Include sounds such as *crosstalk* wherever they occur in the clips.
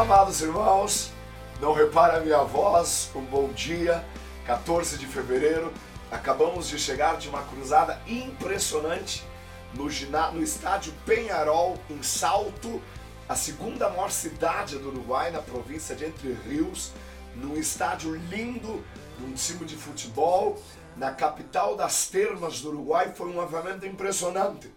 amados irmãos, não repare a minha voz, um bom dia, 14 de fevereiro, acabamos de chegar de uma cruzada impressionante no, no estádio Penharol, em Salto, a segunda maior cidade do Uruguai, na província de Entre Rios, num estádio lindo, num time de futebol, na capital das termas do Uruguai, foi um avamento impressionante.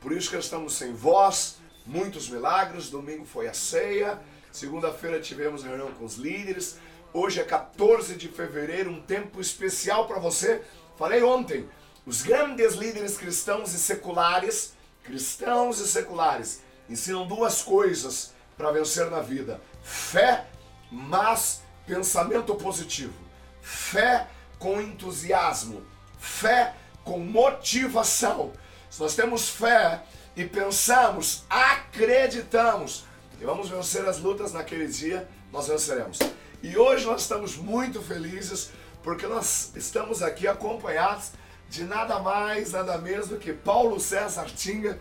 Por isso que estamos sem voz, muitos milagres, domingo foi a ceia, segunda-feira tivemos reunião com os líderes, hoje é 14 de fevereiro, um tempo especial para você. Falei ontem, os grandes líderes cristãos e seculares, cristãos e seculares, ensinam duas coisas para vencer na vida: fé, mas pensamento positivo. Fé com entusiasmo. Fé com motivação. Se nós temos fé e pensamos, acreditamos e vamos vencer as lutas naquele dia, nós venceremos. E hoje nós estamos muito felizes porque nós estamos aqui acompanhados de nada mais, nada menos do que Paulo César Tinga,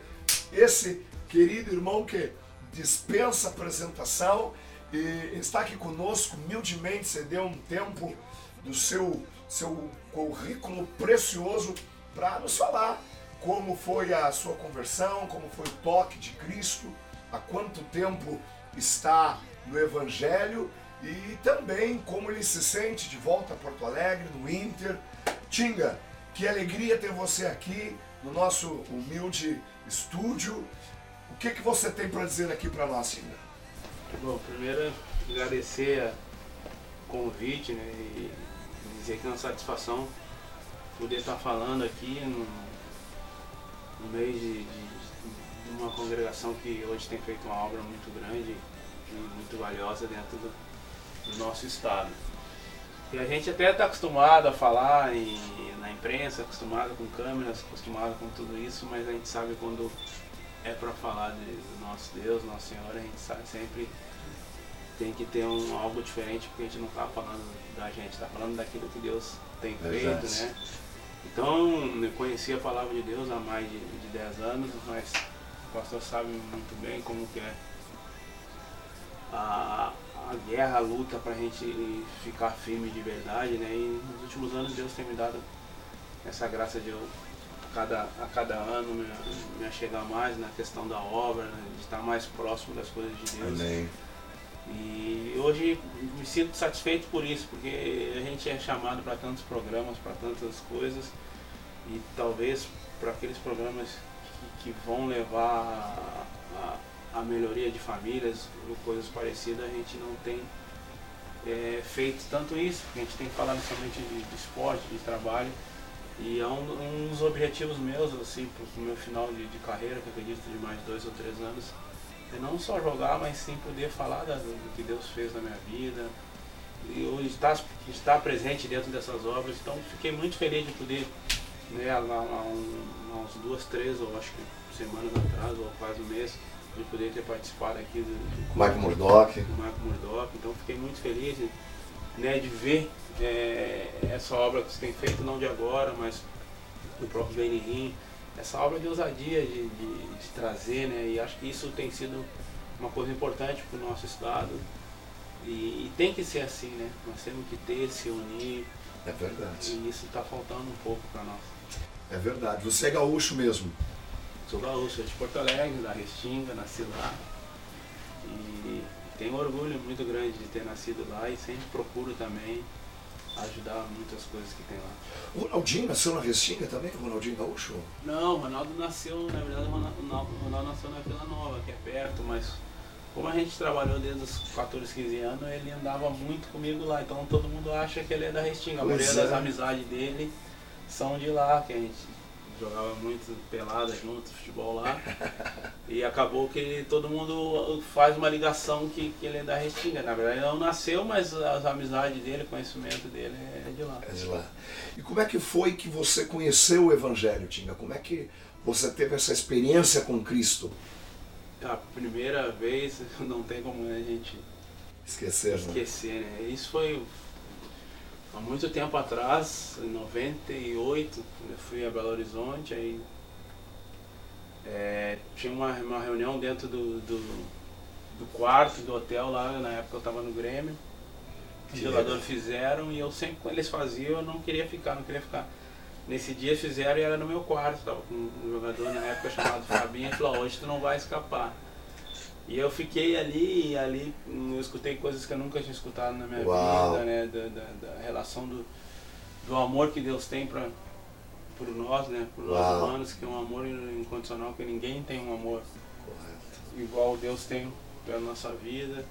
esse querido irmão que dispensa apresentação e está aqui conosco, humildemente cedeu um tempo do seu, seu currículo precioso para nos falar como foi a sua conversão, como foi o toque de Cristo, há quanto tempo está no Evangelho e também como ele se sente de volta a Porto Alegre, no Inter. Tinga, que alegria ter você aqui no nosso humilde estúdio. O que, que você tem para dizer aqui para nós, Tinga? Bom, primeiro agradecer o convite né, e dizer que é uma satisfação poder estar falando aqui no, no de, de, de, uma congregação que hoje tem feito uma obra muito grande e muito valiosa dentro do, do nosso estado. E a gente até está acostumado a falar em, na imprensa, acostumado com câmeras, acostumado com tudo isso, mas a gente sabe quando é para falar de, do nosso Deus, Nossa Senhora, a gente sabe sempre tem que ter um, algo diferente, porque a gente não está falando da gente, está falando daquilo que Deus tem feito, Exato. né? Então, eu conheci a palavra de Deus há mais de, de 10 anos, mas o pastor sabe muito bem como que é a, a guerra, a luta para a gente ficar firme de verdade, né? E nos últimos anos Deus tem me dado essa graça de eu a cada, a cada ano me, me chegar mais na questão da obra, né? de estar mais próximo das coisas de Deus. Amém. E hoje me sinto satisfeito por isso, porque a gente é chamado para tantos programas, para tantas coisas, e talvez para aqueles programas que, que vão levar a, a, melhoria de famílias ou coisas parecidas, a gente não tem é, feito tanto isso, porque a gente tem falado somente de, de esporte, de trabalho, e é um, um dos objetivos meus, assim, para o meu final de, de carreira, que eu acredito de mais dois ou três anos, é não só jogar, mas sim poder falar da, do que Deus fez na minha vida. E estar, estar presente dentro dessas obras. Então fiquei muito feliz de poder, né, um, há uns duas, três, ou acho que semanas atrás, ou quase um mês, de poder ter participado aqui do, do Mike Murdock. Do. Então fiquei muito feliz né, de ver é, essa obra que você tem feito, não de agora, mas do próprio Benihim essa obra de ousadia, de, de, de, trazer, né? E acho que isso tem sido uma coisa importante para o nosso estado. E, e, tem que ser assim, né? Nós temos que ter, se unir. É verdade. E isso está faltando um pouco para nós. É verdade. Você é gaúcho mesmo? Sou gaúcho, de Porto Alegre, da Restinga, nasci lá. E tenho orgulho muito grande de ter nascido lá e sempre procuro também ajudar muitas coisas que tem lá. O Ronaldinho nasceu na Restinga também, o Ronaldinho Gaúcho? Não, o Ronaldo nasceu, na verdade, o Ronaldo, o Ronaldo nasceu na Vila Nova, que é perto, mas como a gente trabalhou desde os 14, 15 anos, ele andava muito comigo lá, então todo mundo acha que ele é da Restinga. A maioria é. das amizades dele são de lá, que a gente jogava muito pelada junto, futebol lá. *laughs* e acabou que todo mundo faz uma ligação que, que ele é da Restinga. Na verdade, ele não nasceu, mas as amizades dele, o conhecimento dele é de lá. É de lá. E como é que foi que você conheceu o Evangelho, Tinga? Como é que você teve essa experiência com Cristo? A primeira vez, *laughs* não tem como a gente esquecer, né? esquecer né? né? Isso foi há muito tempo atrás, em 98, eu fui a Belo Horizonte, aí é, tinha uma, uma reunião dentro do, do, do quarto do hotel lá, na época eu estava no Grêmio. O jogador fizeram e eu sempre quando eles faziam eu não queria ficar, não queria ficar. Nesse dia fizeram e era no meu quarto, tava com um jogador na época chamado Fabinho e falou, hoje tu não vai escapar. E eu fiquei ali e ali eu escutei coisas que eu nunca tinha escutado na minha Uau. vida, né? Da, da, da relação do, do amor que Deus tem para por nós, né? Por nós Uau. humanos, que é um amor incondicional, que ninguém tem um amor Correto. igual Deus tem pela nossa vida.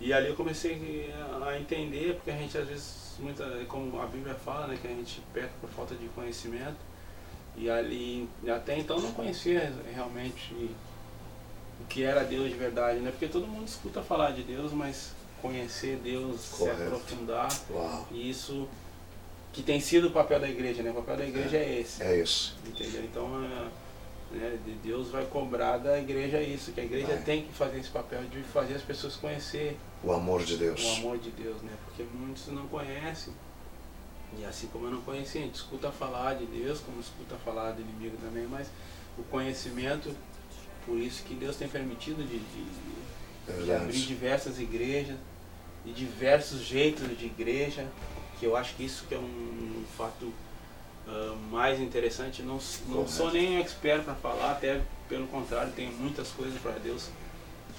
E ali eu comecei a- a entender, porque a gente às vezes, muita, como a Bíblia fala, né, que a gente peca por falta de conhecimento. E ali, até então não conhecia realmente o que era Deus de verdade, né? Porque todo mundo escuta falar de Deus, mas conhecer Deus, Correto. se aprofundar, Uau. e isso que tem sido o papel da igreja, né? O papel da igreja é esse. É isso. Entendeu? Então, é, né, de- Deus vai cobrar da igreja isso, que a igreja Vai. tem que fazer esse papel de fazer as pessoas conhecer O amor de o Deus. amor de Deus, né? Porque muitos não conhecem. E assim como eu não conhecia, a gente escuta falar de Deus, como escuta falar do inimigo também, mas o conhecimento, por isso que Deus tem permitido de, de- É de abrir diversas igrejas e diversos jeitos de igreja, que eu acho que isso que é um, fato ah, mais interessante. Não, não Correto. sou nem expert para falar, até pelo contrário, tenho muitas coisas para Deus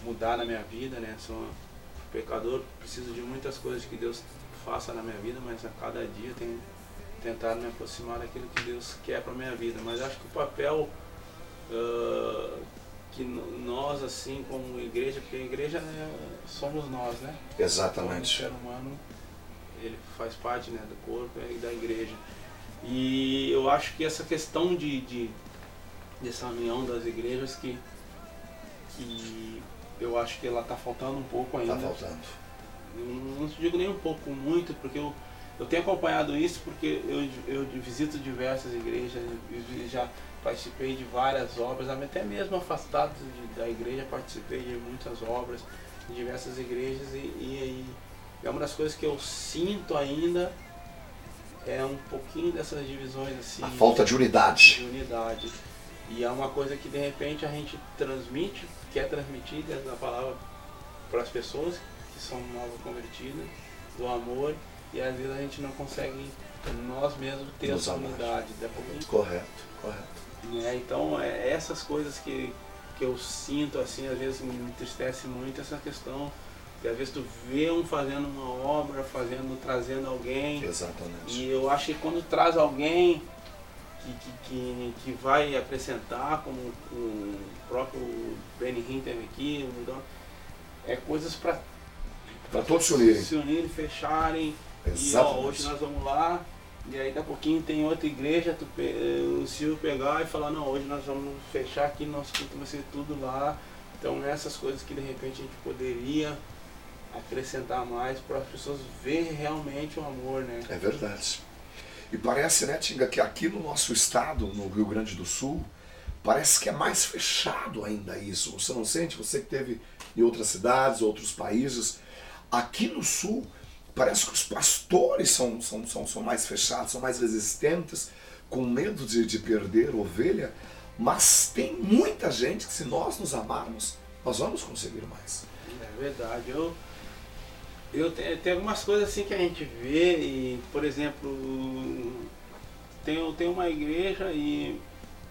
mudar na minha vida, né? Sou um pecador, preciso de muitas coisas que Deus faça na minha vida, mas a cada dia tenho tentado me aproximar daquilo que Deus quer para minha vida. Mas acho que o papel ah, que nós, assim, como igreja, porque a igreja é- somos nós, né? Como Exatamente. ser humano, ele faz parte né, do corpo e da igreja. E eu acho que essa questão de, de dessa união das igrejas que, que eu acho que ela está faltando um pouco ainda. Tá faltando. Não digo nem um pouco, muito, porque eu, eu tenho acompanhado isso porque eu, eu visito diversas igrejas, já participei de várias obras, até mesmo afastado de- da igreja, participei de muitas obras, em diversas igrejas, e, e, e é uma das coisas que eu sinto ainda é um pouquinho dessas divisões assim A falta de unidade. de unidade. E é uma coisa que de repente a gente transmite, quer transmitir dentro da palavra para as pessoas que são novas convertidas, do amor, e às vezes a gente não consegue nós mesmos ter Nos essa unidade. Depois, Correto, correto. né? Então é essas coisas que, que eu sinto assim, às vezes me entristece muito essa questão. Que às vezes tu vê um fazendo uma obra, fazendo, trazendo alguém, Exatamente. e eu acho que quando traz alguém que, que, que, que vai acrescentar, como o próprio Benny Hinn teve aqui, é coisas para Para todos se unirem. se unirem, fecharem. E ó, Exatamente. hoje nós vamos lá, e aí daqui a pouquinho tem outra igreja, tu, o Silvio pegar e falar, não, hoje nós vamos fechar aqui, nosso culto vai ser tudo lá. Então essas coisas que de repente a gente poderia acrescentar mais para as pessoas verem realmente o amor, né? É verdade. E parece, né, Tinga, que aqui no nosso estado, no Rio Grande do Sul, parece que é mais fechado ainda isso. Você não sente? Você que teve em outras cidades, outros países. Aqui no Sul, parece que os pastores são, são, são, são mais fechados, são mais resistentes, com medo de, de perder ovelha. Mas tem muita gente que, se nós nos amarmos, nós vamos conseguir mais. É verdade. Eu, eu te- tem algumas coisas assim que a gente vê e, por exemplo, tem, tem uma igreja e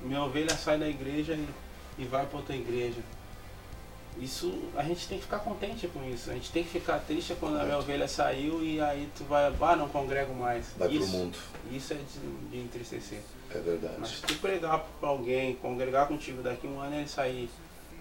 minha ovelha sai da igreja e, e vai para outra igreja. Isso a gente tem que ficar contente com isso. A gente tem que ficar triste quando a minha ovelha saiu e aí tu vai, ah, não congrego mais. Vai isso, pro mundo. Isso é de, de entristecer. É verdade. Mas se tu pregar para alguém, congregar contigo daqui um ano ele sair,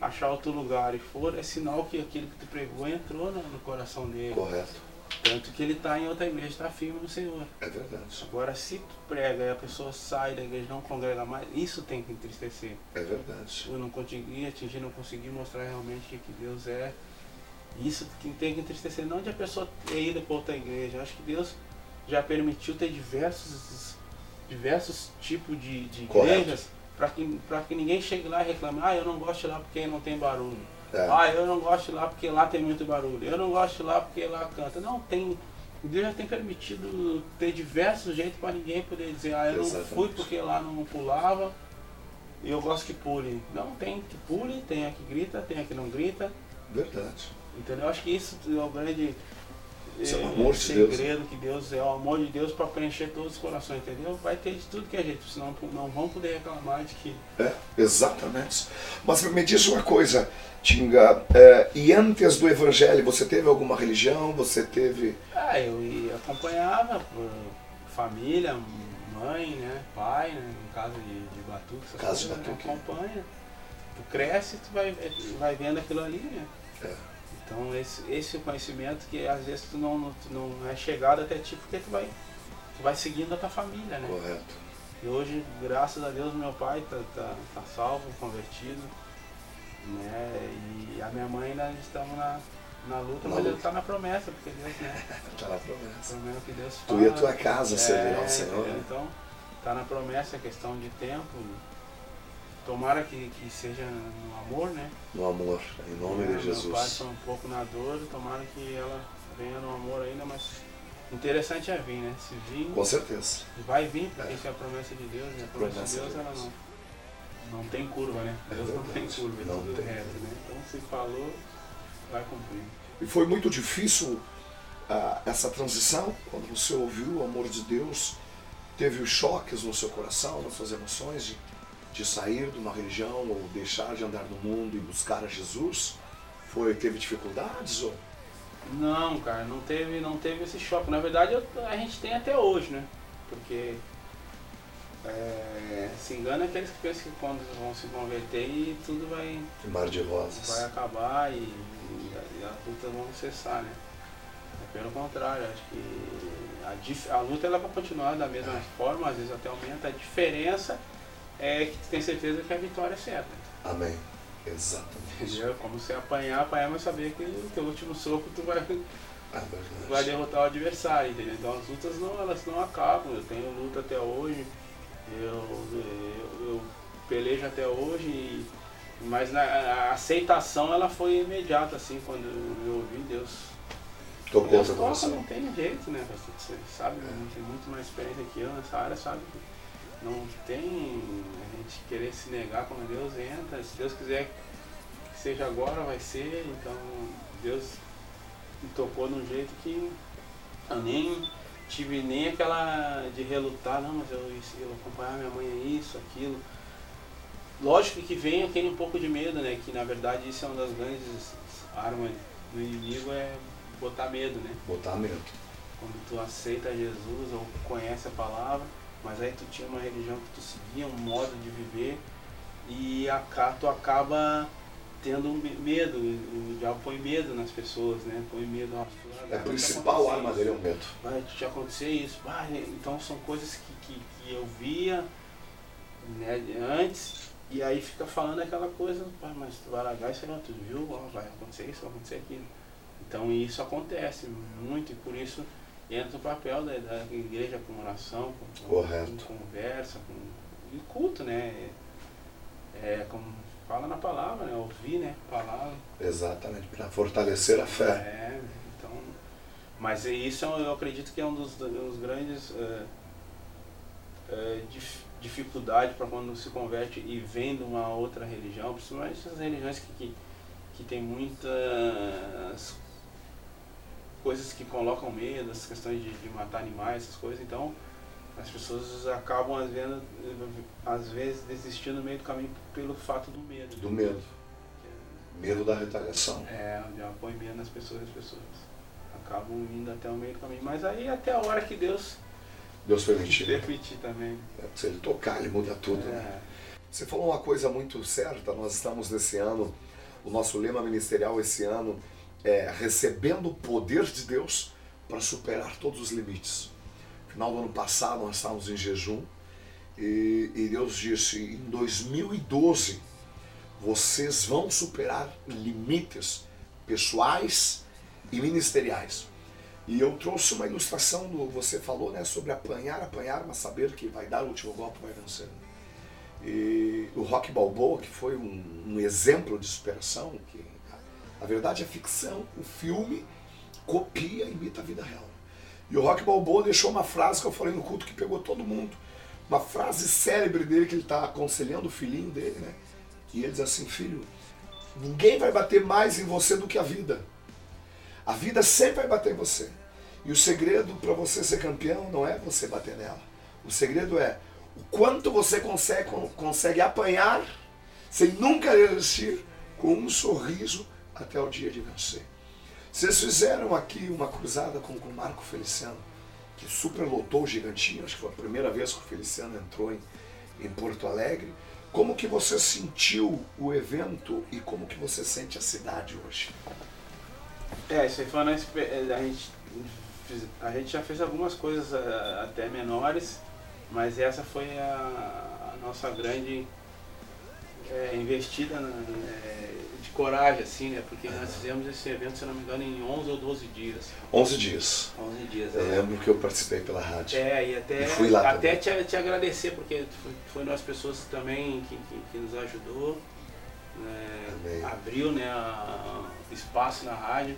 achar outro lugar e for, é sinal que aquilo que tu pregou entrou no, no coração dele. Correto. Tanto que ele está em outra igreja, está firme no Senhor. É verdade. Agora, se tu prega e a pessoa sai da igreja e não congrega mais, isso tem que entristecer. É verdade. Eu não consegui atingir, não consegui mostrar realmente o que Deus é. Isso que tem que entristecer, não de a pessoa ter ido para outra igreja. Eu acho que Deus já permitiu ter diversos, diversos tipos de, de igrejas para que, pra que ninguém chegue lá e reclame, ah, eu não gosto de lá porque não tem barulho. É. Ah, eu não gosto lá porque lá tem muito barulho. Eu não gosto lá porque lá canta. Não, tem. Deus já tem permitido ter diversos jeitos para ninguém poder dizer, ah, eu não Exatamente. fui porque lá não pulava e eu gosto que pule. Não, tem que pule, tem a que grita, tem a que não grita. Verdade. Entendeu? Eu acho que isso é o grande Isso é o eh, amor de Deus. segredo que Deus é o amor de Deus para preencher todos os corações, entendeu? Vai ter de tudo que a gente, senão não vão poder reclamar de que É, exatamente. Mas me diz uma coisa, Tinga, é, e antes do evangelho, você teve alguma religião? Você teve. Ah, eu ia, acompanhava família, mãe, né, pai, né, no caso de, de batuque, Caso de coisas, né, batuque. acompanha. Tu cresce, tu vai, vai vendo aquilo ali, né? É. Então esse, esse é conhecimento que às vezes tu não, tu não é chegado até ti porque tu vai, tu vai seguindo a tua família, né? Correto. E hoje, graças a Deus, meu pai tá, tá, tá salvo, convertido, né? E a minha mãe ainda estamos na, na luta, Na mas ele está na promessa, porque Deus, né? Está *laughs* na promessa. promessa que Deus Tu fala. e a tua casa servirão ao Senhor, né? Então, tá na promessa, é questão de tempo. Tomara que, que seja no amor, né? No amor, em nome É, de Jesus. está um pouco na dor, tomara que ela venha no amor ainda, mas interessante é vir, né? Se vir, Com certeza. vai vir, porque É. isso é a promessa de Deus, né? A promessa, Promessa de Deus, de ela Deus. não, não tem curva, né? É Deus não tem curva, é Não tudo tem. reto, né? Então se falou, vai cumprir. E foi muito difícil ah, essa transição, quando você ouviu o amor de Deus, teve os choques no seu coração, nas suas emoções, de, de sair de uma religião ou deixar de andar no mundo e buscar a Jesus? Foi, teve dificuldades? Ou? Não, cara, não teve, não teve esse choque. Na verdade, eu- a gente tem até hoje, né? Porque é, se engana aqueles que pensam que quando vão se converter e tudo vai, Mar de vai rosas. acabar e, e, e as lutas vão cessar, né? É pelo contrário, acho que a, a luta ela vai continuar da mesma forma, às vezes até aumenta. A diferença é que tu tem certeza que a vitória é certa. Amém. Exatamente. Entendeu? Como você apanhar, apanhar, mas saber que o teu último soco tu vai, É vai derrotar o adversário, entendeu? Então as lutas não, elas não acabam. Eu tenho luta até hoje, eu, eu, eu pelejo até hoje, mas na, a aceitação ela foi imediata, assim, quando eu ouvi Deus. Tocou Deus toca, não tem jeito, né? pastor? Você sabe, né? tem muito mais experiência que eu nessa área, sabe? Não tem a gente querer se negar quando Deus entra. Se Deus quiser que seja agora, vai ser. Então Deus me tocou de um jeito que eu nem tive nem aquela de relutar, não, mas eu, eu acompanhar minha mãe é isso, aquilo. Lógico que vem aquele um pouco de medo, né? Que na verdade isso é uma das grandes armas do inimigo, é botar medo, né? Botar medo. Quando tu aceita Jesus ou conhece a palavra, mas aí tu tinha uma religião que tu seguia, um modo de viver, e aca- tu acaba tendo me- medo, o diabo põe medo nas pessoas, né? Põe medo. fulano, É a principal arma dele é o medo. Vai te acontecer isso. Vai, então são coisas que, que, que eu via né, antes, e aí fica falando aquela coisa, "Pá, mas tu vai largar isso aí, não, tu viu, ó, vai acontecer isso, vai acontecer aquilo. Então isso acontece muito e por isso entra o papel da, da igreja com oração, com, Correto. com conversa, com e culto, né? É, como fala na palavra, né? Ouvir, né? Palavra. Exatamente. Para fortalecer a fé. É, então. Mas é isso eu acredito que é um dos, dos grandes é, é, dif- dificuldade para quando se converte e vem de uma outra religião, principalmente essas religiões que, que, que tem muitas coisas que colocam medo, essas questões de, de matar animais, essas coisas, então as pessoas acabam às vezes, às vezes desistindo no meio do caminho pelo fato do medo. Do medo. Medo da retaliação. É, diabo põe medo nas pessoas as pessoas acabam indo até o meio do caminho. Mas aí até a hora que Deus Deus permitir. permitir também. É, Se ele tocar, ele muda tudo. né? É, Você falou uma coisa muito certa, nós estamos nesse ano, o nosso lema ministerial esse ano é recebendo o poder de Deus para superar todos os limites. No final do ano passado nós estávamos em jejum e, e Deus disse, em 2012 vocês vão superar limites pessoais e ministeriais. E eu trouxe uma ilustração do você falou, né, sobre apanhar, apanhar, mas saber que vai dar o último golpe, vai vencer. E o Rock Balboa, que foi um, um exemplo de superação, que a verdade é ficção, o filme copia e imita a vida real. E o Rock Balboa deixou uma frase que eu falei no culto que pegou todo mundo. Uma frase célebre dele que ele está aconselhando o filhinho dele, né? E ele diz assim, filho, Ninguém vai bater mais em você do que a vida. A vida sempre vai bater em você. E o segredo para você ser campeão não é você bater nela. O segredo é o quanto você consegue, consegue apanhar sem nunca resistir com um sorriso até o dia de vencer. Vocês fizeram aqui uma cruzada com o Marco Feliciano, que superlotou o Gigantinho, acho que foi a primeira vez que o Feliciano entrou em, em Porto Alegre. Como que você sentiu o evento e como que você sente a cidade hoje? É, isso aí foi uma, eh, a gente a gente já fez algumas coisas eh, até menores, mas essa foi a, a nossa grande é, investida na, é, de coragem, assim, né? Porque nós fizemos esse evento, se não me engano, em 11 ou 12 dias. 11 dias. 11 dias, Eu é. lembro que eu participei pela rádio. É, e até, E fui lá até te, te agradecer, porque foi, foi nós pessoas também que, que, que nos ajudou, né, abriu né, a- o espaço na rádio.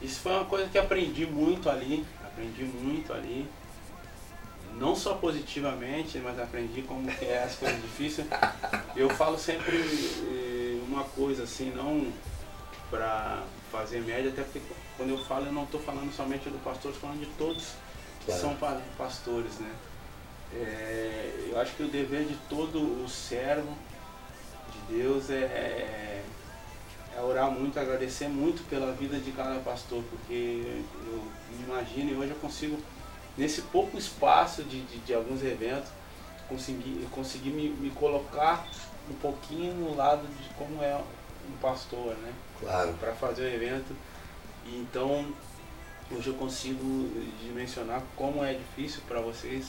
Isso foi uma coisa que aprendi muito ali, aprendi muito ali. Não só positivamente, mas aprendi como que é as coisas difíceis. *laughs* Eu falo sempre eh, uma coisa assim, não para fazer média, até porque quando eu falo eu não estou falando somente do pastor, estou falando de todos que Claro. são pa- pastores, né? É, eu acho que o dever de todo o servo de Deus é, é, é orar muito, agradecer muito pela vida de cada pastor, porque eu me imagino e hoje eu consigo, nesse pouco espaço de, de, de alguns eventos, conseguir, conseguir me, me colocar um pouquinho no lado de como é um pastor, né? Claro. para fazer o evento. E então hoje eu consigo dimensionar como é difícil para vocês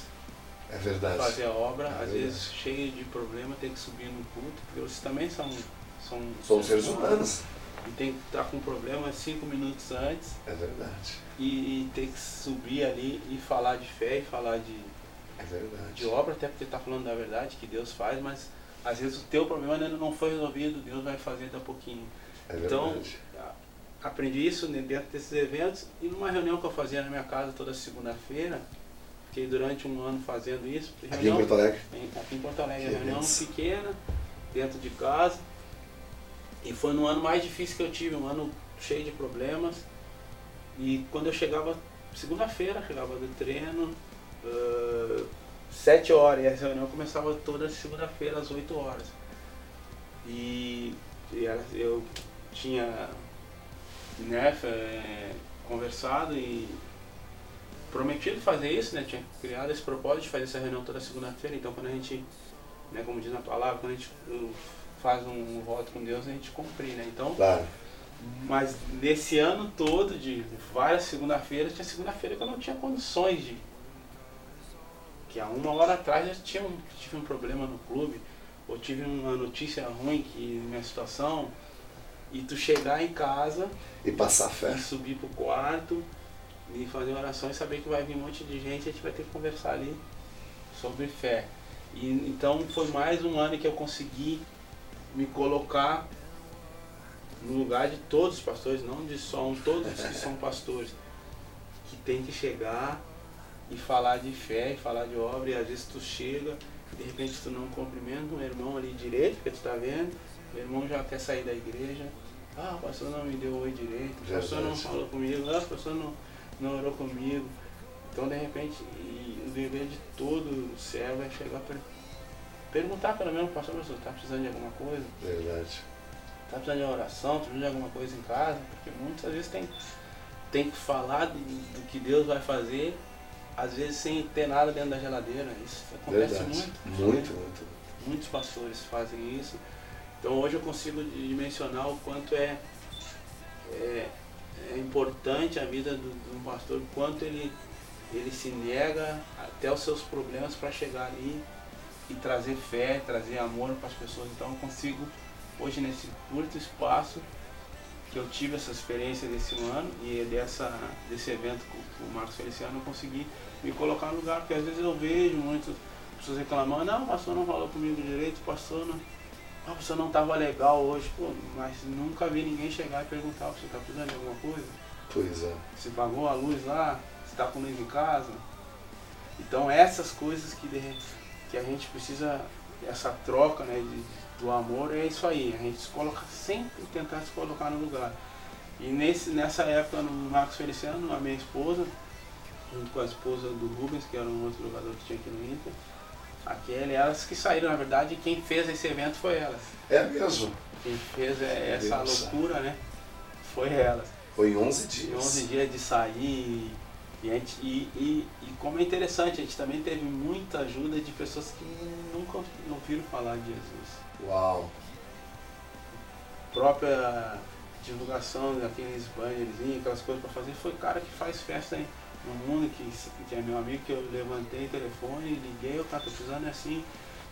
É verdade. fazer a obra, É às verdade. vezes cheio de problema, tem que subir no culto, porque vocês também são são, seres humanos. E tem que estar com problema cinco minutos antes É verdade. e, e tem que subir ali e falar de fé e falar de, É verdade. de obra, até porque está falando da verdade que Deus faz, mas às vezes o teu problema ainda não foi resolvido, Deus vai fazer daqui a pouquinho. É Então, aprendi isso né, dentro desses eventos e numa reunião que eu fazia na minha casa toda segunda-feira, fiquei durante um ano fazendo isso. Aqui em Porto Alegre. aqui em Porto Alegre, Que reunião benção. pequena, dentro de casa. E foi no ano mais difícil que eu tive, um ano cheio de problemas. E quando eu chegava, segunda-feira, chegava do treino, ah, sete horas, e a reunião começava toda segunda-feira às 8 horas. E, e eu tinha né, eh, conversado e prometido fazer isso, né? Tinha criado esse propósito de fazer essa reunião toda segunda-feira. Então, quando a gente, né, como diz na palavra, quando a gente uh, faz um voto com Deus, a gente cumprir, né? Então, Claro. mas nesse ano todo, de várias segunda-feiras, tinha segunda-feira que eu não tinha condições de. Que há uma hora atrás eu tinha um, tive um problema no clube, ou tive uma notícia ruim que minha situação, e tu chegar em casa E passar fé. e subir pro quarto e fazer oração e saber que vai vir um monte de gente e a gente vai ter que conversar ali sobre fé. E então foi mais um ano que eu consegui me colocar no lugar de todos os pastores, não de só um, todos que *laughs* são pastores, que tem que chegar e falar de fé, e falar de obra, e às vezes tu chega, de repente tu não cumprimenta um irmão ali direito, porque tu tá vendo, o irmão já quer sair da igreja, ah, o pastor não me deu oi direito, o pastor não falou comigo, ah, o pastor não, não orou comigo. Então de repente, o dever de todo servo é chegar para perguntar pelo menos, pastor, pastor, tá precisando de alguma coisa? Verdade. Tá precisando de oração, tá precisando de alguma coisa em casa, porque muitas vezes tem, tem que falar do, do que Deus vai fazer, às vezes sem ter nada dentro da geladeira. Isso acontece Verdade. muito. Muito, muito. Muitos pastores fazem isso. Então hoje eu consigo dimensionar o quanto é, é, é importante a vida do, de um pastor, o quanto ele, ele se nega até os seus problemas para chegar ali e trazer fé, trazer amor para as pessoas. Então eu consigo, hoje nesse curto espaço, que eu tive essa experiência desse ano e dessa, desse evento com, com o Marcos Feliciano, eu consegui me colocar no lugar, porque às vezes eu vejo muitas pessoas reclamando, não, o pastor não falou comigo direito, o pastor não. Ah, o pastor não estava legal hoje, pô, mas nunca vi ninguém chegar e perguntar, você está precisando de alguma coisa? Pois é. Você pagou a luz lá? Você está com luz em casa? Então essas coisas que, de, que a gente precisa essa troca né, de, do amor é isso aí, a gente se coloca, sempre tentar se colocar no lugar. E nesse, nessa época no Marcos Feliciano, a minha esposa, junto com a esposa do Rubens, que era um outro jogador que tinha aqui no Inter, aquele, elas que saíram, na verdade, quem fez esse evento foi elas. É mesmo? Quem fez essa Deus loucura, né? Foi elas. Foi em 11 dias. Em 11 dias de sair. E, gente, e, e, e, como é interessante, a gente também teve muita ajuda de pessoas que nunca ouviram falar de Jesus. Uau! Própria divulgação daqueles banners, aquelas coisas para fazer, foi o cara que faz festa aí no mundo, que, que é meu amigo, que eu levantei o telefone, liguei, eu tava precisando é assim,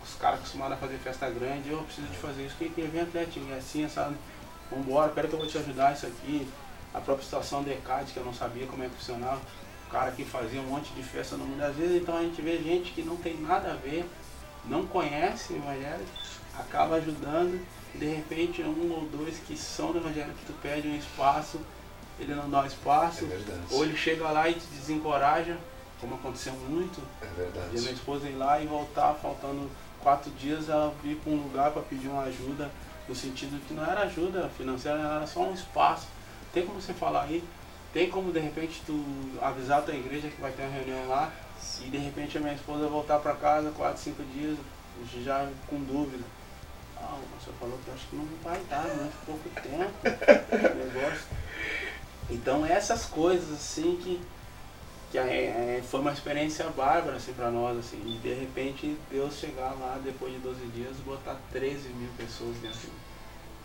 os caras acostumados a fazer festa grande, eu preciso de fazer isso, que, que evento é, tinha assim, essa, vambora, pera que eu vou te ajudar isso aqui, a própria situação do ECAD, que eu não sabia como é que funcionava, o cara que fazia um monte de festa no mundo, às vezes então a gente vê gente que não tem nada a ver, não conhece o Evangelho, acaba ajudando, e de repente um ou dois que são do Evangelho que tu pede um espaço, ele não dá um espaço, é ou ele chega lá e te desencoraja, como aconteceu muito, é verdade. de minha esposa ir lá e voltar faltando quatro dias ela vir para um lugar para pedir uma ajuda, no sentido que não era ajuda financeira, era só um espaço. Tem como você falar aí? Tem como de repente tu avisar a tua igreja que vai ter uma reunião lá e de repente a minha esposa voltar para casa quatro, cinco dias, já com dúvida. Ah, o pastor falou que acho que não vai dar muito pouco tempo o negócio. Então essas coisas assim que que é, é, foi uma experiência bárbara assim, para nós, assim, e de repente Deus chegar lá depois de 12 dias botar 13 mil pessoas dentro.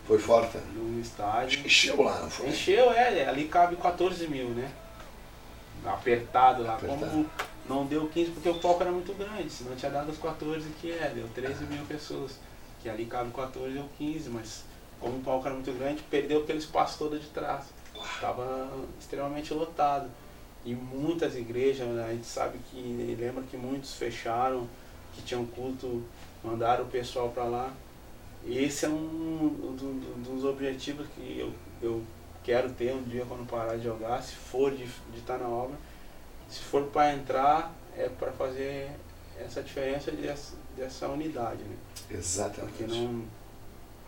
Foi forte. No estádio. Encheu lá, não foi? Encheu, é, ali cabe 14 mil, né? Apertado lá. Apertado. Como não deu 15 porque o palco era muito grande, senão tinha dado os 14 que é, deu 13 mil pessoas. Que ali cabe 14 ou 15, mas como o palco era muito grande, perdeu aquele espaço todo de trás. Estava extremamente lotado. E muitas igrejas, né, a gente sabe que, lembra que muitos fecharam, que tinham culto, mandaram o pessoal para lá. E esse é um, dos objetivos que eu, eu quero ter um dia quando parar de jogar, se for de, de estar na obra. Se for para entrar, é para fazer essa diferença dessa, dessa unidade. Né? Exatamente. Porque não,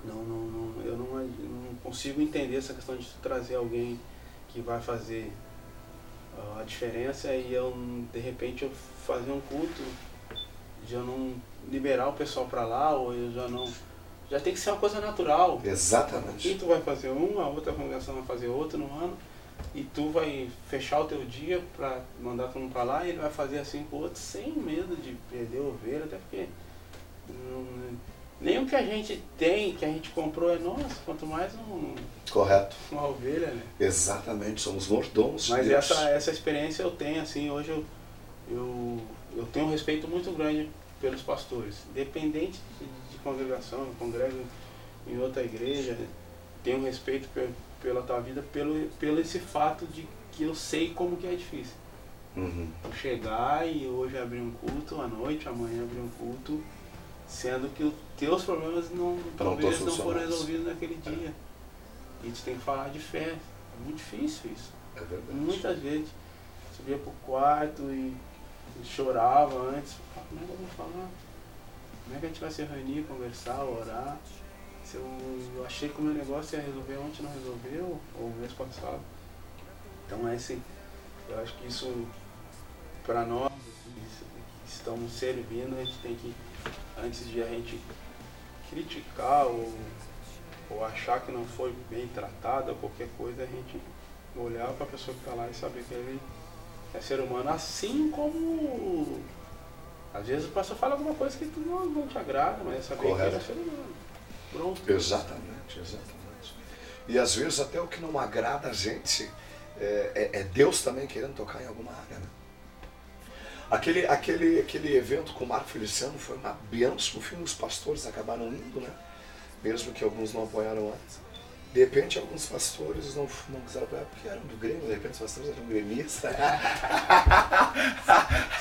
não, não, não, eu não, não consigo entender essa questão de trazer alguém que vai fazer a diferença é eu, de repente, eu fazer um culto, já não liberar o pessoal para lá, ou eu já não. Já tem que ser uma coisa natural. Exatamente. E tu vai fazer um, a outra congregação vai fazer outro no ano, e tu vai fechar o teu dia para mandar todo mundo para lá, e ele vai fazer assim com o outro, sem medo de perder ovelha, até porque. Não, nem o que a gente tem, que a gente comprou é nosso, quanto mais um, Correto. uma ovelha, né? Exatamente, somos mordomos. Mas essa, essa experiência eu tenho, assim, hoje eu, eu, eu tenho um respeito muito grande pelos pastores. Independente de, de congregação, eu congrego em outra igreja, tenho um respeito pela tua vida, pelo, pelo esse fato de que eu sei como que é difícil. Uhum. Chegar e hoje abrir um culto à noite, amanhã abrir um culto Sendo que os teus problemas não, talvez não, não foram resolvidos naquele dia. E tu tem que falar de fé. É muito difícil isso. É verdade. Muitas vezes subia pro quarto e, e chorava antes. Como é que eu vou falar? Como é que a gente vai se reunir, conversar, orar? Se eu, eu achei que o meu negócio ia resolver ontem não resolveu, ou mês passado. Então é assim, eu acho que isso para nós que estamos servindo, a gente tem que antes de a gente criticar ou, ou achar que não foi bem tratado qualquer coisa, a gente olhar para a pessoa que está lá e saber que ele é ser humano, assim como às vezes o pastor fala alguma coisa que tu não, não te agrada, mas é saber Correto. que ele é ser humano. Pronto. Exatamente, exatamente. E às vezes até o que não agrada a gente é, é, é Deus também querendo tocar em alguma área, né? Aquele, aquele, aquele evento com o Marco Feliciano foi uma benção. Fim, os pastores acabaram indo, né? Mesmo que alguns não apoiaram antes. De repente, alguns pastores não, não quiseram apoiar porque eram do Grêmio, de repente os pastores eram gremistas. *laughs*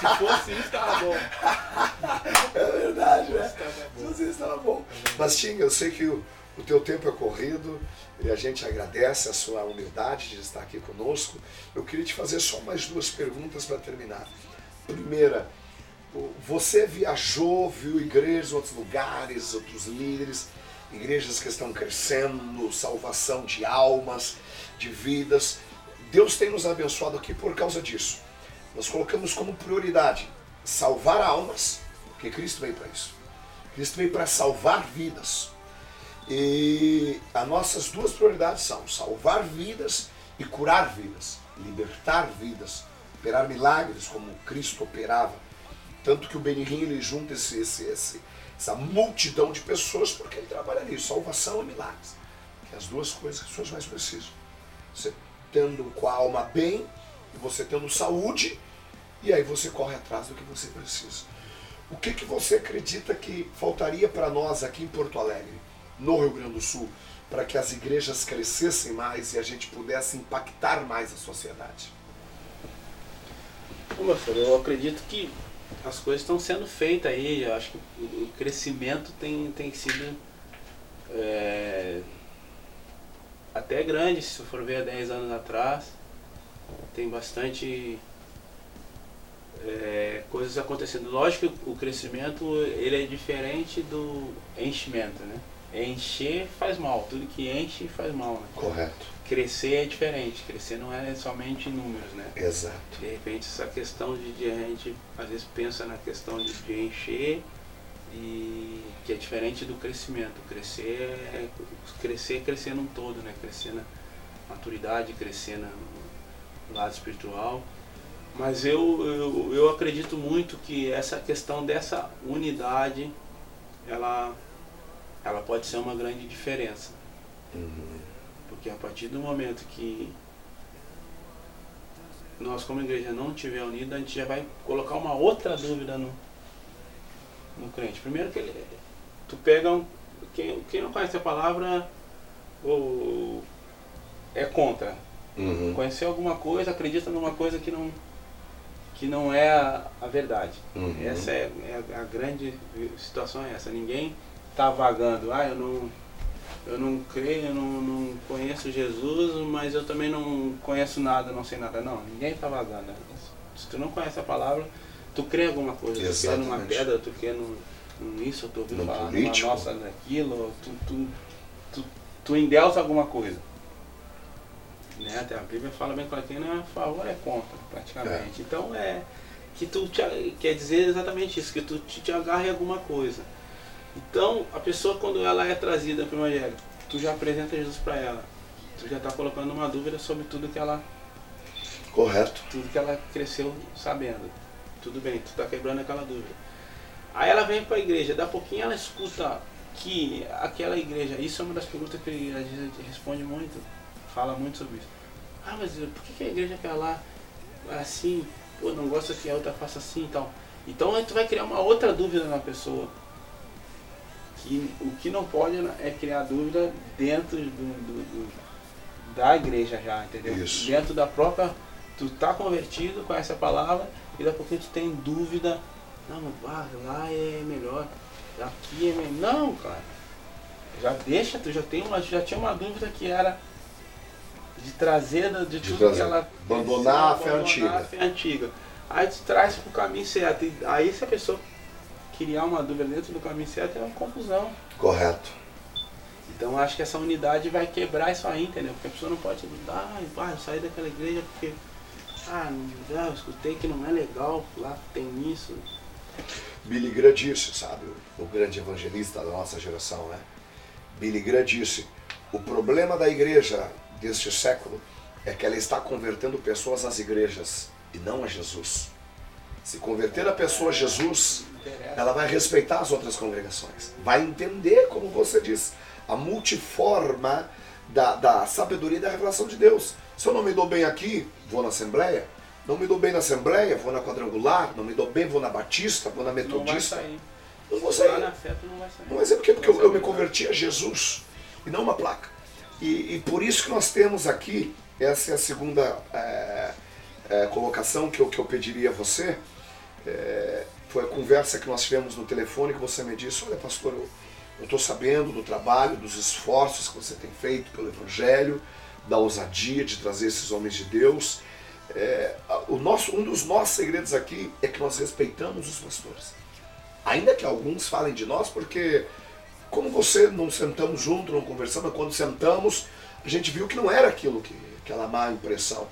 Se fosse isso, estava bom. *laughs* É verdade, né? Se fosse isso, estava bom. Mas, Tinga, eu sei que o, o teu tempo é corrido e a gente agradece a sua humildade de estar aqui conosco. Eu queria te fazer só mais duas perguntas para terminar. Primeira, Você viajou, viu igrejas em outros lugares, outros líderes, igrejas que estão crescendo, salvação de almas, de vidas. Deus tem nos abençoado aqui por causa disso. Nós colocamos como prioridade salvar almas, porque Cristo veio para isso. Cristo veio para salvar vidas. E as nossas duas prioridades são salvar vidas e curar vidas, libertar vidas, operar milagres como Cristo operava. Tanto que o Benihim ele junta esse, esse, esse, essa multidão de pessoas porque ele trabalha nisso, salvação e milagres. Que é as duas coisas que as pessoas mais precisam. Você tendo com a alma bem e você tendo saúde, e aí você corre atrás do que você precisa. O que, que você acredita que faltaria para nós aqui em Porto Alegre, no Rio Grande do Sul, para que as igrejas crescessem mais e a gente pudesse impactar mais a sociedade? Bom, eu acredito que as coisas estão sendo feitas aí. Eu acho que o crescimento tem, tem sido é, até grande, se for ver há 10 anos atrás. Tem bastante é, coisas acontecendo. Lógico que o crescimento ele é diferente do enchimento, né? Encher faz mal, tudo que enche faz mal. Né? Correto. Crescer é diferente, crescer não é somente números, né? Exato. De repente essa questão de, de a gente às vezes pensa na questão de, de encher e que é diferente do crescimento. Crescer é crescer, crescer num todo, né? Crescer na maturidade, crescer no lado espiritual. Mas eu, eu, eu acredito muito que essa questão dessa unidade, ela, ela pode ser uma grande diferença. Uhum. Porque a partir do momento que nós como igreja não estiver unida, a gente já vai colocar uma outra dúvida no, no crente. Primeiro que ele, tu pega um, quem, quem não conhece a palavra ou é contra. Uhum. Conhecer alguma coisa, acredita numa coisa que não que não é a, a verdade. Uhum. Essa é, é a, a grande situação é essa. Ninguém está vagando. Ah, eu não eu não creio, eu não, não conheço Jesus, mas eu também não conheço nada, não sei nada. Não, ninguém está vagando. Se tu não conhece a palavra, tu crê alguma coisa. Exatamente. Tu crê numa pedra, tu crê num, num isso, tu ouvindo falar político. numa nossa naquilo, tu, tu, tu, tu endeusa alguma coisa. Né? Até a Bíblia fala bem claro que não é a favor, é contra, praticamente. Então é que tu te, quer dizer exatamente isso, que tu te, te agarra em alguma coisa. Então, a pessoa quando ela é trazida para o Evangelho, tu já apresenta Jesus para ela. Tu já está colocando uma dúvida sobre tudo que ela Correto. tudo que ela cresceu sabendo. Tudo bem, tu está quebrando aquela dúvida. Aí ela vem para a igreja, daqui a pouquinho ela escuta que aquela igreja, isso é uma das perguntas que a gente responde muito, fala muito sobre isso. Ah, mas por que que a igreja quer lá assim, pô, não gosta que a outra faça assim e tal. Então aí tu vai criar uma outra dúvida na pessoa. Que o que não pode é criar dúvida dentro do, do- do- da igreja já, entendeu? Isso. Dentro da própria. Tu tá convertido, conhece a palavra, e daqui a tu tem dúvida. Não, ah, lá é melhor, aqui é melhor. Não, cara. Já deixa, tu já tem uma, já tinha uma dúvida que era de trazer de, De tudo trazer. que ela Abandonar a fé abandonar antiga. a fé antiga. Aí tu traz pro caminho certo. Aí se a pessoa criar uma dúvida dentro do caminho certo é uma confusão. Correto. Então acho que essa unidade vai quebrar isso aí, entendeu? Porque a pessoa não pode ah, ah, eu saí daquela igreja porque ah, não, eu escutei que não é legal, lá tem isso. Billy Graham disse, sabe, o, o grande evangelista da nossa geração, né? Billy Graham disse: o problema da igreja deste século é que ela está convertendo pessoas às igrejas e não a Jesus. Se converter a pessoa a Jesus, ela vai respeitar as outras congregações, vai entender, como você disse, a multiforma da, da sabedoria e da revelação de Deus. Se eu não me dou bem aqui, vou na Assembleia. Não me dou bem na Assembleia, vou na Quadrangular. Não me dou bem, vou na Batista, vou na Não Metodista. sair. Não vou sair. na fé não vai sair. Não vai ser porque, porque eu, eu me converti a Jesus e não uma placa. E, e por isso que nós temos aqui, essa é a segunda é, é, colocação que eu, que eu pediria a você. É, foi a conversa que nós tivemos no telefone que você me disse, olha pastor, eu estou sabendo do trabalho, dos esforços que você tem feito pelo Evangelho, da ousadia de trazer esses homens de Deus. É, o nosso, um dos nossos segredos aqui é que nós respeitamos os pastores. Ainda que alguns falem de nós, porque como você não sentamos junto, não conversamos, quando sentamos, a gente viu que não era aquilo que aquela má impressão.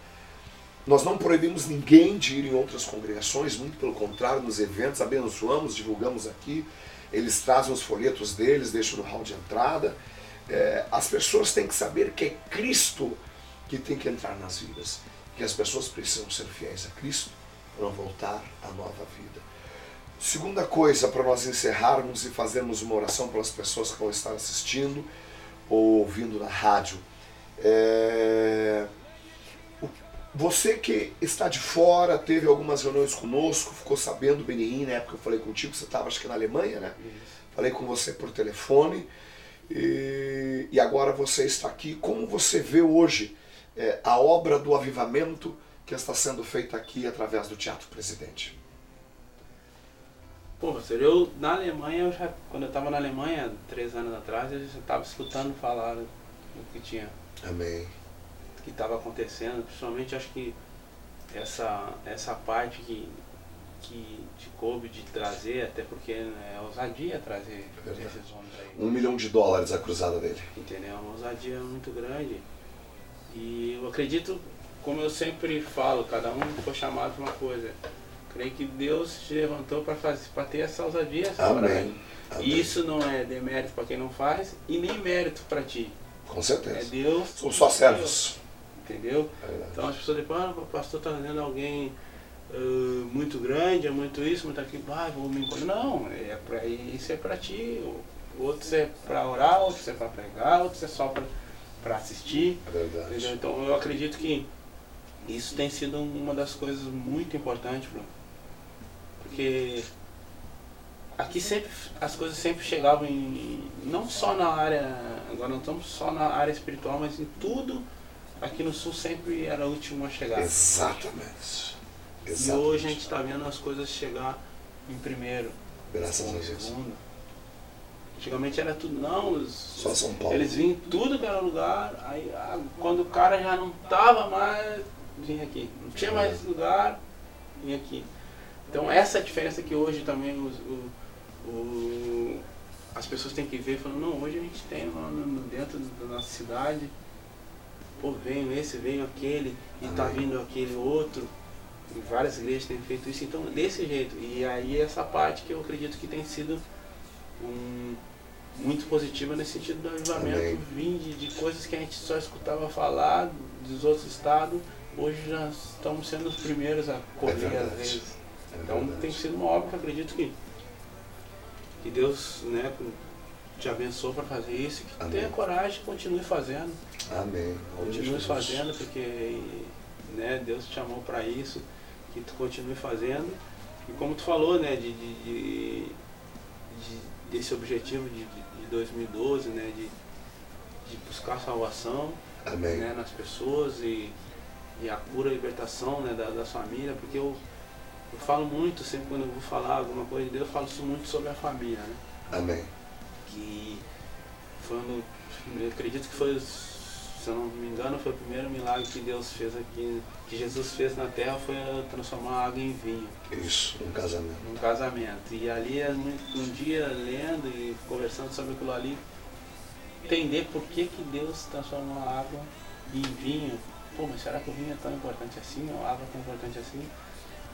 Nós não proibimos ninguém de ir em outras congregações, muito pelo contrário, nos eventos abençoamos, divulgamos aqui. Eles trazem os folhetos deles, deixam no hall de entrada. É, as pessoas têm que saber que é Cristo que tem que entrar nas vidas. Que as pessoas precisam ser fiéis a Cristo para voltar à nova vida. Segunda coisa, para nós encerrarmos e fazermos uma oração pelas pessoas que vão estar assistindo ou ouvindo na rádio. É você que está de fora, teve algumas reuniões conosco, ficou sabendo, Benin, na época que eu falei contigo, você estava acho que na Alemanha, né? Isso. Falei com você por telefone e, e, agora você está aqui. Como você vê hoje é, a obra do avivamento que está sendo feita aqui através do Teatro Presidente? Pô, professor, eu na Alemanha, eu já, quando eu estava na Alemanha, três anos atrás, eu já estava escutando falar do que tinha. Amém que estava acontecendo, principalmente acho que essa, essa parte que, que te coube de trazer, até porque né, é ousadia trazer é esses homens aí. Um milhão de dólares a cruzada dele. Entendeu? É uma ousadia muito grande. E eu acredito, como eu sempre falo, cada um foi chamado para uma coisa. Creio que Deus te levantou para ter essa ousadia, essa Amém. coragem. E isso não é demérito para quem não faz e nem mérito para ti. Com certeza. É Deus. São só servos entendeu? É então as pessoas depois, ah, o pastor está vendendo alguém uh, muito grande, é muito isso, muito aquilo, ah, vou me encontrar. Não, é pra, isso é para ti, outros é para orar, outros é para pregar, outros é só para assistir. É? Então eu acredito que isso tem sido uma das coisas muito importantes, Bruno. Porque aqui sempre as coisas sempre chegavam em não só na área agora não estamos só na área espiritual mas em tudo aqui no sul sempre era o último a chegar. Exatamente. Exatamente. E hoje a gente está vendo as coisas chegar em primeiro. Graças a Deus. Segundo. Antigamente era tudo, não, os, Só São Paulo. eles vinham tudo que era lugar, aí ah, quando o cara já não tava mais, vinha aqui. Não tinha mais é. lugar, vinha aqui. Então essa é a diferença que hoje também os, o, o, as pessoas têm que ver, falando, não, hoje a gente tem dentro da nossa cidade pô, veio esse, veio aquele, e está vindo aquele outro. E várias igrejas têm feito isso, então desse jeito. E aí essa parte que eu acredito que tem sido um, muito positiva nesse sentido do avivamento, vim de, de coisas que a gente só escutava falar dos outros estados, hoje já estamos sendo os primeiros a correr é às vezes. É então tem sido uma obra que eu acredito que, que Deus né, te abençoou para fazer isso, que Amém. tenha coragem e continue fazendo. Amém. Continue fazendo, porque né, Deus te chamou para isso, que tu continue fazendo. E como tu falou, né, de, de, de, de desse objetivo de, de, 2012, né, de, de buscar salvação né, nas pessoas e, e a pura libertação né, da, da família, porque eu, eu falo muito, sempre quando eu vou falar alguma coisa de Deus, eu falo muito sobre a família. Né? Amém. Que foi no, eu acredito que foi se eu não me engano, foi o primeiro milagre que Deus fez aqui, que Jesus fez na terra, foi transformar água em vinho. Isso, um casamento. Um casamento. E ali, um dia lendo e conversando sobre aquilo ali, entender por que, que Deus transformou a água em vinho. Pô, mas será que o vinho é tão importante assim? Ou a água é tão importante assim?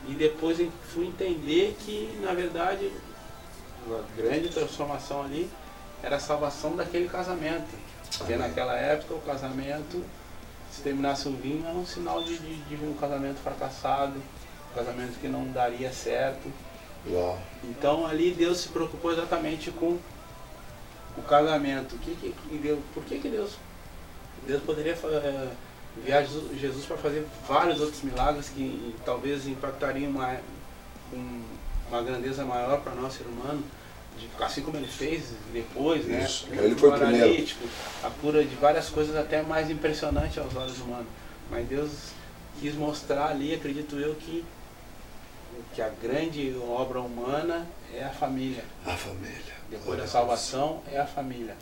E depois fui entender que, na verdade, a grande transformação ali era a salvação daquele casamento porque naquela época o casamento, se terminasse o vinho, era um sinal de, de, de um casamento fracassado, um casamento que não daria certo. Uau. Então ali Deus se preocupou exatamente com o casamento. Que, que, Deus, por que, que Deus, Deus poderia é, enviar Jesus, Jesus para fazer vários outros milagres que talvez impactariam uma, um, uma grandeza maior para nós, ser humano? Assim como ele fez depois, né? Isso, né? Ele foi o primeiro. A cura de várias coisas até mais impressionante aos olhos humanos. Mas Deus quis mostrar ali, acredito eu, que, que a grande obra humana é a família. A família. Depois da salvação é a família.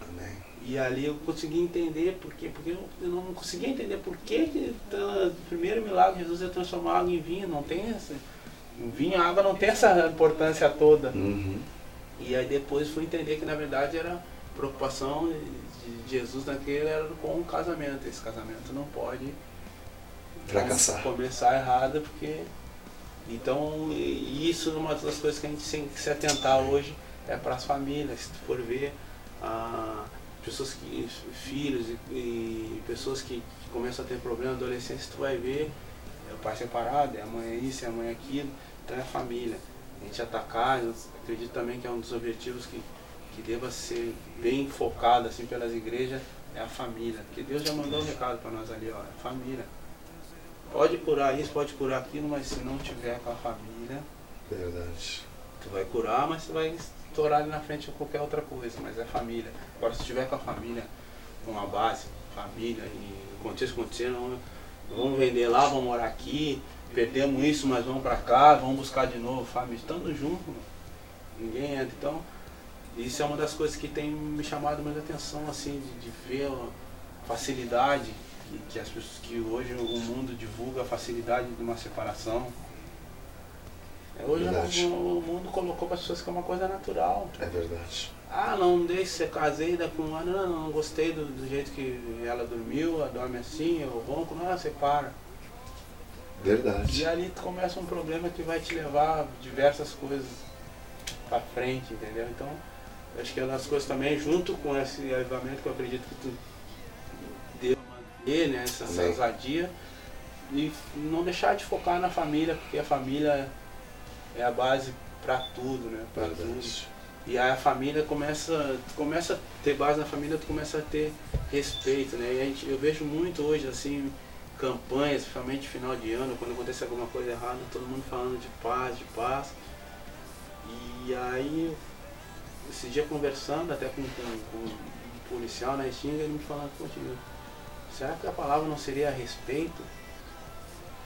Amém. E ali eu consegui entender por quê, porque eu não conseguia entender por que, que o primeiro milagre de Jesus é transformar água em vinho, não tem essa. O vinho, a água não tem essa importância toda. Uhum. E aí depois fui entender que na verdade era preocupação de Jesus naquele era com o casamento. Esse casamento não pode Fracassar. começar errado, porque. Então, isso é uma das coisas que a gente tem que se atentar hoje é para as famílias. Se tu for ver, ah, pessoas que. filhos e, e pessoas que, que começam a ter problema na adolescência, tu vai ver é o pai separado, é a mãe isso, é a mãe aquilo, então é a família. A gente atacar, eu acredito também que é um dos objetivos que, que deva ser bem focado assim pelas igrejas, é a família. Porque Deus já mandou um recado para nós ali, ó, é família. Pode curar isso, pode curar aquilo, mas se não tiver com a família, Verdade. tu vai curar, mas tu vai estourar ali na frente com qualquer outra coisa, mas é família. Agora se tiver com a família, com a base, família, e aconteça acontecendo, vamos, vamos vender lá, vamos morar aqui, perdemos isso, mas vamos pra cá, vamos buscar de novo, família, estando junto, mano. ninguém entra. Então, isso é uma das coisas que tem me chamado mais atenção, assim, de, de ver a facilidade que, que as pessoas que hoje o mundo divulga a facilidade de uma separação. É, Hoje o, o mundo colocou para as pessoas que é uma coisa natural. É verdade. Ah, não deixe ser casei daqui um ano, não, não gostei do, do jeito que ela dormiu, ela dorme assim, eu ronco, não, separa. E Verdade. ali tu começa um problema que vai te levar a diversas coisas pra frente, entendeu? Então, acho que é uma das coisas também, junto com esse avivamento que eu acredito que tu deu manter, né, essa, ousadia, e não deixar de focar na família, porque a família é a base pra tudo, né? Pra tudo. E aí a família começa, tu começa a ter base na família, tu começa a ter respeito, né? E a gente, eu vejo muito hoje, assim, campanhas, principalmente final de ano, quando acontece alguma coisa errada, todo mundo falando de paz, de paz. E aí, esse dia conversando até com, com, com um policial na Restinga, ele me falando, tio, será que a palavra não seria respeito?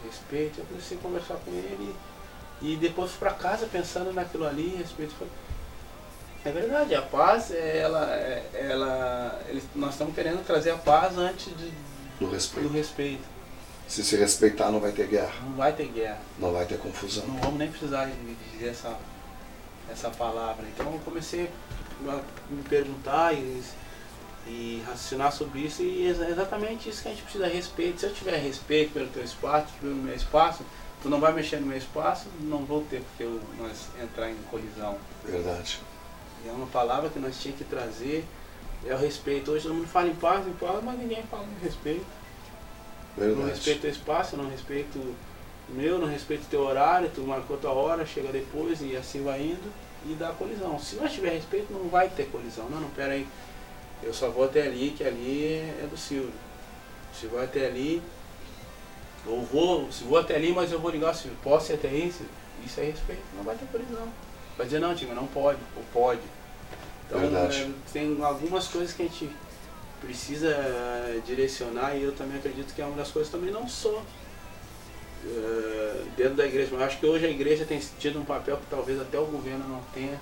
Respeito, eu comecei a conversar com ele e depois fui pra casa pensando naquilo ali, respeito. Falei, é verdade, a paz, é, ela, é- ela, eles- nós estamos querendo trazer a paz antes de- Do do respeito. Se se respeitar, não vai ter guerra. Não vai ter guerra. Não vai ter confusão. Não vamos nem precisar dizer essa, essa palavra. Então eu comecei a me perguntar e, e raciocinar sobre isso e é exa- exatamente isso que a gente precisa, respeito. Se eu tiver respeito pelo teu espaço, pelo meu espaço, tu não vai mexer no meu espaço, não vou ter porque eu, nós entrar em colisão. Verdade. E é uma palavra que nós tínhamos que trazer, é o respeito. Hoje todo mundo fala em paz, em paz, mas ninguém fala em respeito. Eu não Verdade. respeito teu espaço, não respeito o meu, não respeito teu horário, tu marcou tua hora, chega depois e assim vai indo e dá colisão. Se nós tiver respeito, não vai ter colisão. Não, não, pera aí. Eu só vou até ali, que ali é do Silvio. Se vou até ali, eu vou, se vou até ali, mas eu vou ligar o Silvio. Posso ir até isso? Isso é respeito, não vai ter colisão. Vai dizer, não, Tigo, não pode, ou pode. Então, Verdade. é, tem algumas coisas que a gente precisa eh, direcionar e eu também acredito que é uma das coisas também não só eh, dentro da igreja, mas acho que hoje a igreja tem tido um papel que talvez até o governo não tenha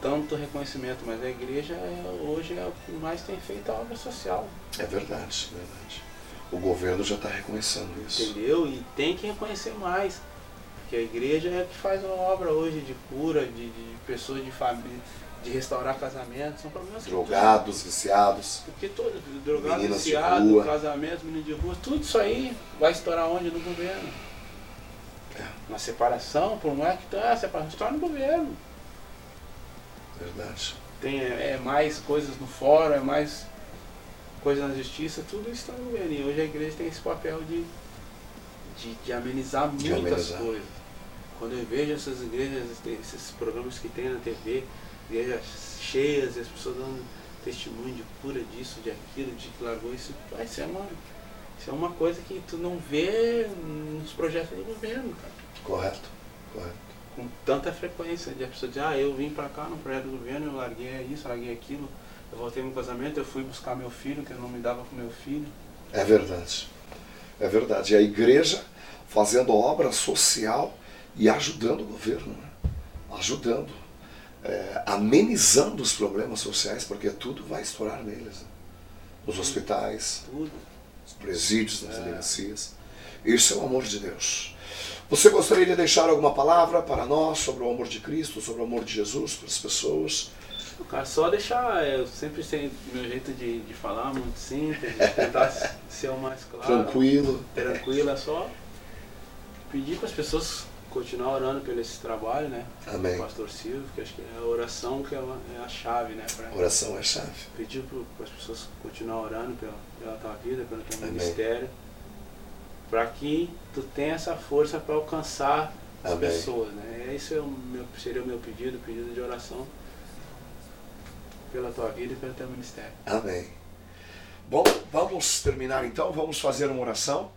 tanto reconhecimento, mas a igreja é- hoje é o que mais tem feito a obra social, É verdade, verdade. O governo já está reconhecendo isso. entendeu? E tem que reconhecer mais, porque a igreja é que faz a obra hoje de cura, de, de pessoas de família, de restaurar casamentos, são problemas que Drogados, viciados. Porque todo drogado, viciado, casamento, menino de rua, tudo isso aí vai estourar onde? No governo. É. Na separação, por mais que tá, a separação estoura no governo. Verdade. Tem é, é mais coisas no fórum, é mais coisas na justiça, tudo isso está no governo. E hoje a igreja tem esse papel de, de, de amenizar De muitas amenizar. coisas. Quando eu vejo essas igrejas, esses programas que tem na TV, igrejas cheias, e as pessoas dando testemunho de cura disso, de aquilo, de que largou isso, vai ser uma, isso é uma coisa que tu não vê nos projetos do governo, cara Correto. Correto. com tanta frequência de a pessoa dizer, ah, eu vim pra cá no projeto do governo, eu larguei isso, larguei aquilo, eu voltei no casamento, eu fui buscar meu filho, que eu não me dava com meu filho. É verdade. É verdade. E a igreja fazendo obra social e ajudando o governo. Né? Ajudando. É, amenizando os problemas sociais, porque tudo vai estourar neles. Né? Nos hospitais, Tudo. nos presídios, nas delegacias. Isso é o amor de Deus. Você gostaria de deixar alguma palavra para nós sobre o amor de Cristo, sobre o amor de Jesus para as pessoas? Cara, só deixar, eu sempre sei meu jeito de, de falar, muito simples, de tentar *laughs* ser o mais claro. Tranquilo. Tranquilo, é só pedir para as pessoas continuar orando pelo esse trabalho, né? Amém. Pastor Silvio, que acho que é a oração que é a, é a chave, né? Pra Oração é chave. pedir para as pessoas continuar orando pela, pela tua vida, pelo teu Amém. ministério, para que tu tenha essa força para alcançar as Amém. pessoas, né? Esse é o meu, seria o meu pedido, pedido de oração pela tua vida e pelo teu ministério. Amém. Bom, vamos terminar então. Vamos fazer uma oração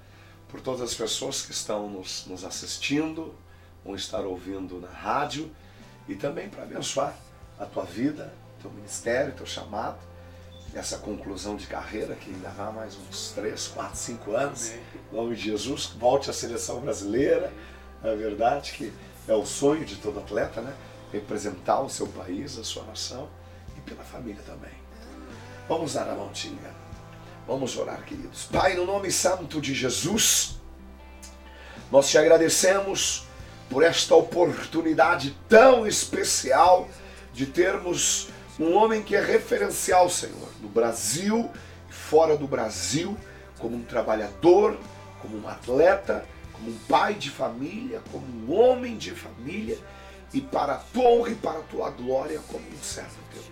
por todas as pessoas que estão nos, nos assistindo, vão estar ouvindo na rádio e também para abençoar a tua vida, teu ministério, teu chamado, essa conclusão de carreira que ainda há mais uns 3, 4, 5 anos. Amém. Em nome de Jesus, volte à seleção brasileira. É verdade que é o sonho de todo atleta, né? Representar o seu país, a sua nação e pela família também. Vamos dar a mãozinha. Vamos orar, queridos. Pai, no nome santo de Jesus, nós te agradecemos por esta oportunidade tão especial de termos um homem que é referencial, Senhor, no Brasil e fora do Brasil, como um trabalhador, como um atleta, como um pai de família, como um homem de família e para a tua honra e para a tua glória, como um servo teu.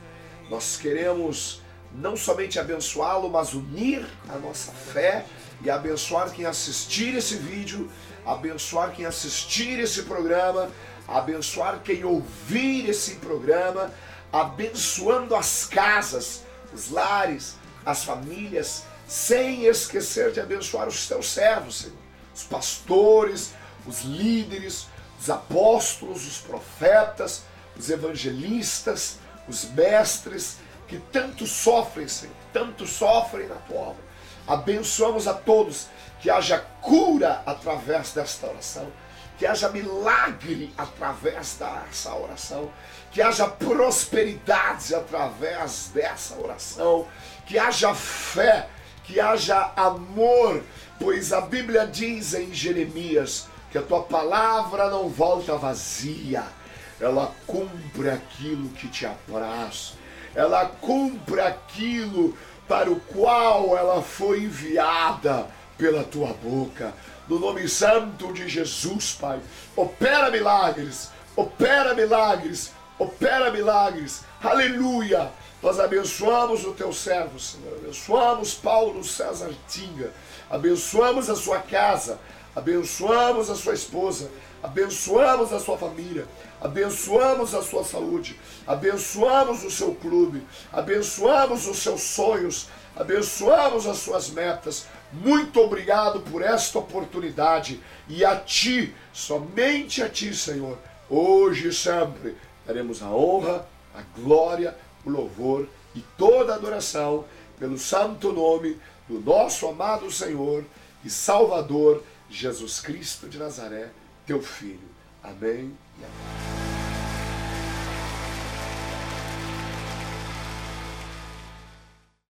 Nós queremos não somente abençoá-lo, mas unir a nossa fé e abençoar quem assistir esse vídeo, abençoar quem assistir esse programa, abençoar quem ouvir esse programa, abençoando as casas, os lares, as famílias, sem esquecer de abençoar os teus servos, Senhor, os pastores, os líderes, os apóstolos, os profetas, os evangelistas, os mestres que tanto sofrem, Senhor, tanto sofrem na tua obra. Abençoamos a todos, que haja cura através desta oração, que haja milagre através dessa oração, que haja prosperidade através dessa oração, que haja fé, que haja amor, pois a Bíblia diz em Jeremias que a tua palavra não volta vazia, ela cumpre aquilo que te apraz, ela cumpre aquilo para o qual ela foi enviada pela tua boca. No nome santo de Jesus, Pai, opera milagres, opera milagres, opera milagres. Aleluia! Nós abençoamos o teu servo, Senhor. Abençoamos Paulo César Tinga. Abençoamos a sua casa. Abençoamos a sua esposa. Abençoamos a sua família. Abençoamos a sua saúde. Abençoamos o seu clube. Abençoamos os seus sonhos. Abençoamos as suas metas. Muito obrigado por esta oportunidade. E a ti, somente a ti, Senhor, hoje e sempre, daremos a honra, a glória, o louvor e toda a adoração pelo santo nome do nosso amado Senhor e Salvador Jesus Cristo de Nazaré, teu Filho. Amém e amém.